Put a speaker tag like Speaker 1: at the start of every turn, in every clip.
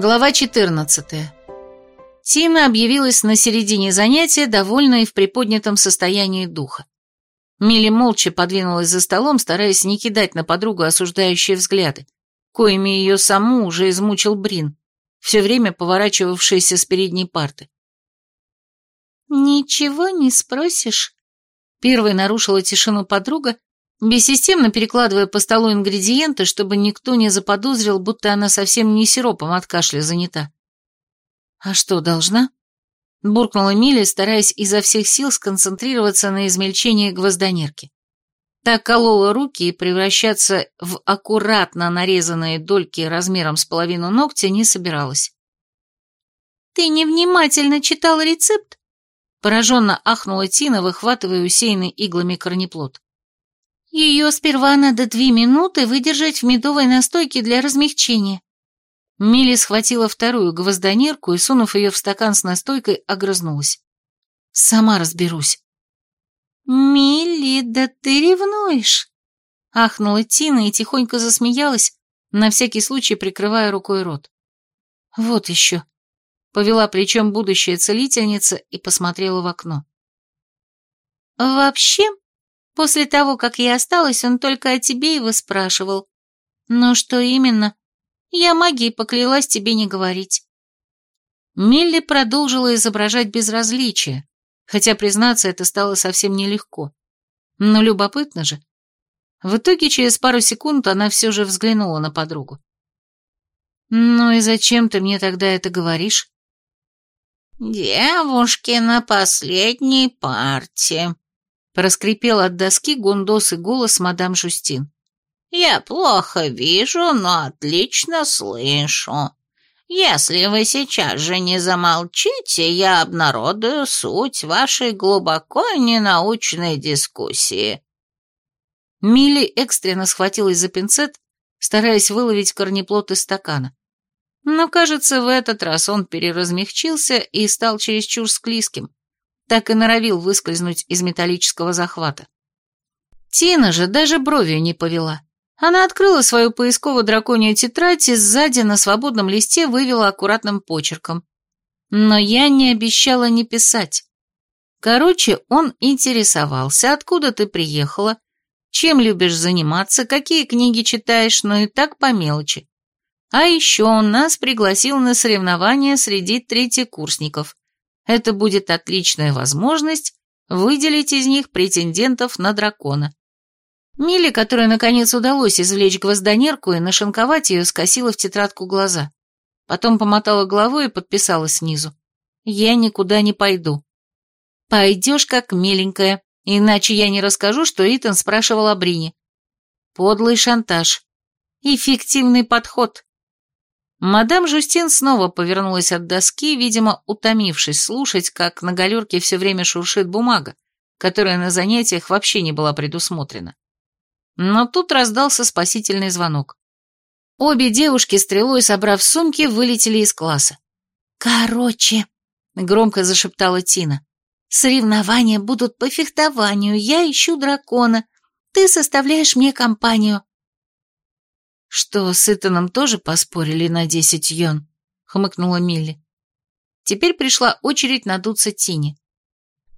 Speaker 1: Глава 14. Тина объявилась на середине занятия, довольная и в приподнятом состоянии духа. Милли молча подвинулась за столом, стараясь не кидать на подругу осуждающие взгляды, коими ее саму уже измучил Брин, все время поворачивавшийся с передней парты.
Speaker 2: «Ничего не спросишь?»
Speaker 1: Первой нарушила тишину подруга, бессистемно перекладывая по столу ингредиенты, чтобы никто не заподозрил, будто она совсем не сиропом от кашля занята. «А что, должна?» — буркнула Миля, стараясь изо всех сил сконцентрироваться на измельчении гвоздонерки. Так колола руки и превращаться в аккуратно нарезанные дольки размером с половину ногтя не собиралась.
Speaker 2: «Ты невнимательно читал рецепт?»
Speaker 1: Пораженно ахнула Тина, выхватывая усеянный иглами корнеплод.
Speaker 2: Ее сперва надо две минуты выдержать в медовой настойке для размягчения.
Speaker 1: Милли схватила вторую гвоздонерку и, сунув ее в стакан с настойкой, огрызнулась. «Сама разберусь».
Speaker 2: «Милли, да ты ревнуешь!»
Speaker 1: Ахнула Тина и тихонько засмеялась, на всякий случай прикрывая рукой рот. «Вот еще». Повела плечом будущая целительница и посмотрела в окно.
Speaker 2: «Вообще, После того, как я осталась, он только о тебе его спрашивал. Но что именно? Я магией поклялась тебе не говорить.
Speaker 1: Милли продолжила изображать безразличие, хотя, признаться, это стало совсем нелегко. Но любопытно же. В итоге, через пару секунд она все же взглянула на подругу. «Ну и зачем ты мне тогда это говоришь?»
Speaker 3: «Девушки на последней парте»,
Speaker 1: Проскрипел от доски гундос и голос мадам Жустин.
Speaker 3: «Я плохо вижу, но отлично слышу. Если вы сейчас же не замолчите, я обнародую суть вашей глубоко ненаучной дискуссии».
Speaker 1: Милли экстренно схватилась за пинцет, стараясь выловить корнеплод из стакана. Но, кажется, в этот раз он переразмягчился и стал чересчур склизким так и норовил выскользнуть из металлического захвата. Тина же даже бровью не повела. Она открыла свою поисковую драконью тетрадь и сзади на свободном листе вывела аккуратным почерком. Но я не обещала не писать. Короче, он интересовался, откуда ты приехала, чем любишь заниматься, какие книги читаешь, но и так по мелочи. А еще он нас пригласил на соревнования среди третьекурсников. Это будет отличная возможность выделить из них претендентов на дракона. Милли, которой наконец удалось извлечь гвоздонерку и нашинковать ее, скосила в тетрадку глаза. Потом помотала головой и подписала снизу. «Я никуда не пойду». «Пойдешь как миленькая, иначе я не расскажу, что Итан спрашивал о Брине». Подлый шантаж. Эффективный подход. Мадам Жустин снова повернулась от доски, видимо, утомившись слушать, как на галерке все время шуршит бумага, которая на занятиях вообще не была предусмотрена. Но тут раздался спасительный звонок. Обе девушки, стрелой собрав сумки, вылетели из класса.
Speaker 2: «Короче», — громко зашептала Тина, — «соревнования будут по фехтованию, я ищу дракона, ты составляешь мне компанию».
Speaker 1: «Что, с Итаном тоже поспорили на десять йон?» — хмыкнула Милли. Теперь пришла очередь надуться Тине.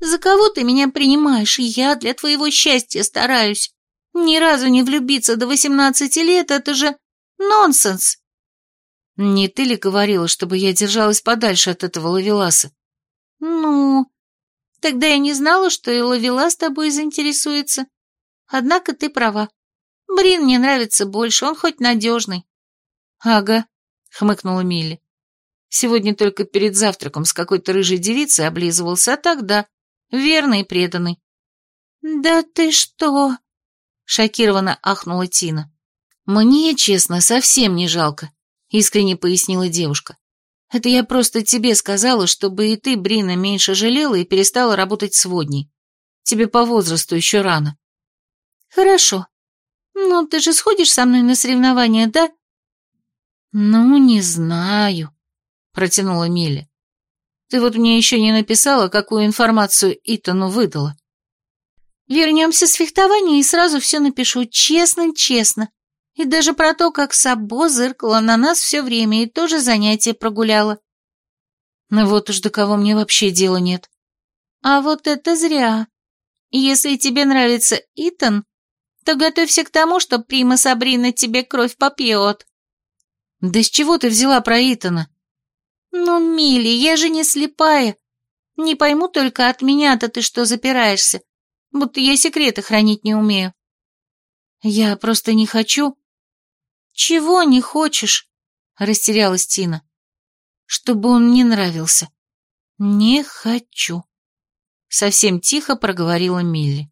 Speaker 2: «За кого ты меня принимаешь? Я для твоего счастья стараюсь. Ни разу не влюбиться до восемнадцати лет — это же нонсенс!»
Speaker 1: «Не ты ли говорила, чтобы я держалась подальше от этого лавеласа?»
Speaker 2: «Ну, тогда я не знала, что и лавелас тобой заинтересуется. Однако ты права. Брин мне нравится больше, он хоть надежный.
Speaker 1: Ага, хмыкнула Милли. Сегодня только перед завтраком с какой-то рыжей девицей облизывался, а тогда верный и преданный.
Speaker 2: Да ты что?
Speaker 1: Шокированно ахнула Тина. Мне, честно, совсем не жалко, искренне пояснила девушка. Это я просто тебе сказала, чтобы и ты, Брина, меньше жалела и перестала работать сводней. Тебе по возрасту еще рано.
Speaker 2: Хорошо, «Ну, ты же сходишь со мной на соревнования, да?»
Speaker 1: «Ну, не знаю», — протянула Милли. «Ты вот мне еще не написала, какую информацию Итану выдала».
Speaker 2: «Вернемся с фехтования и сразу все напишу, честно-честно. И даже про то, как Сабо зыркала на нас все время и тоже занятие прогуляла.
Speaker 1: Ну вот уж до кого мне вообще дела нет.
Speaker 2: А вот это зря. Если тебе нравится Итан, то готовься к тому, что Прима Сабрина тебе кровь попьет.
Speaker 1: Да с чего ты взяла про Итана?
Speaker 2: Ну, Милли, я же не слепая. Не пойму только от меня-то ты что запираешься, будто я секреты хранить не умею.
Speaker 1: Я просто не хочу.
Speaker 2: Чего не хочешь? Растерялась Тина.
Speaker 1: Чтобы он не нравился.
Speaker 2: Не хочу.
Speaker 1: Совсем тихо проговорила Милли.